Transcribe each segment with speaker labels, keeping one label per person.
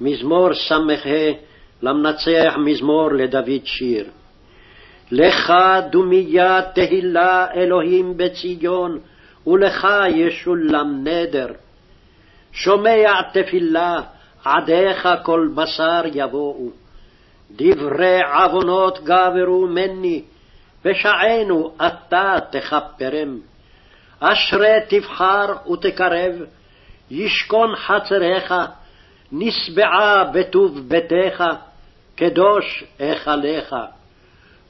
Speaker 1: מזמור ס"ה, למנצח מזמור לדוד שיר. לך דומיה תהילה אלוהים בציון, ולך ישולם נדר. שומע תפילה, עדיך כל בשר יבואו. דברי עוונות גברו מני, פשענו אתה תכפרם. אשרי תבחר ותקרב, ישכון חצריך, נשבעה בטוב ביתך, קדוש היכליך.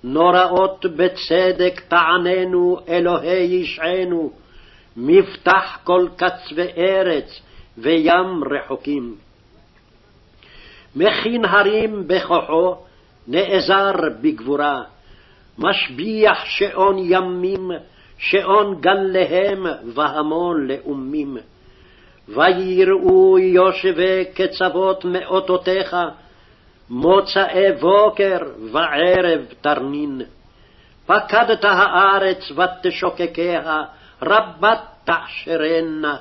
Speaker 1: נוראות בצדק תעננו, אלוהי ישענו, מבטח כל קצווי ארץ וים רחוקים. מכין הרים בכוחו, נעזר בגבורה, משביח שעון ימים, שעון גליהם והמון לאומים. ויראו יושבי קצוות מאותותיך, מוצאי בוקר וערב תרנין. פקדת הארץ ותשוקקיה, רבת תעשרנה.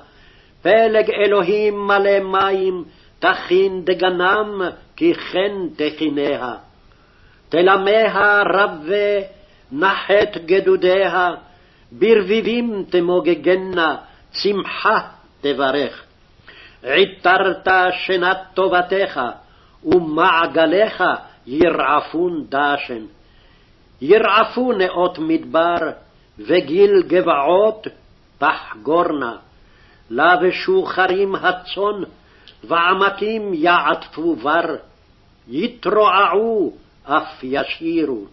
Speaker 1: פלג אלוהים מלא מים, תכין דגנם, כי כן תכיניה. תלמיה רבה, נחת גדודיה, ברביבים תמוגגנה, צמחה תברך. עיטרת שנת טובתך, ומעגליך ירעפון דשן. ירעפו נאות מדבר, וגיל גבעות תחגורנה. לבשו חרים הצאן, ועמקים יעטפו בר, יתרועעו אף ישירו.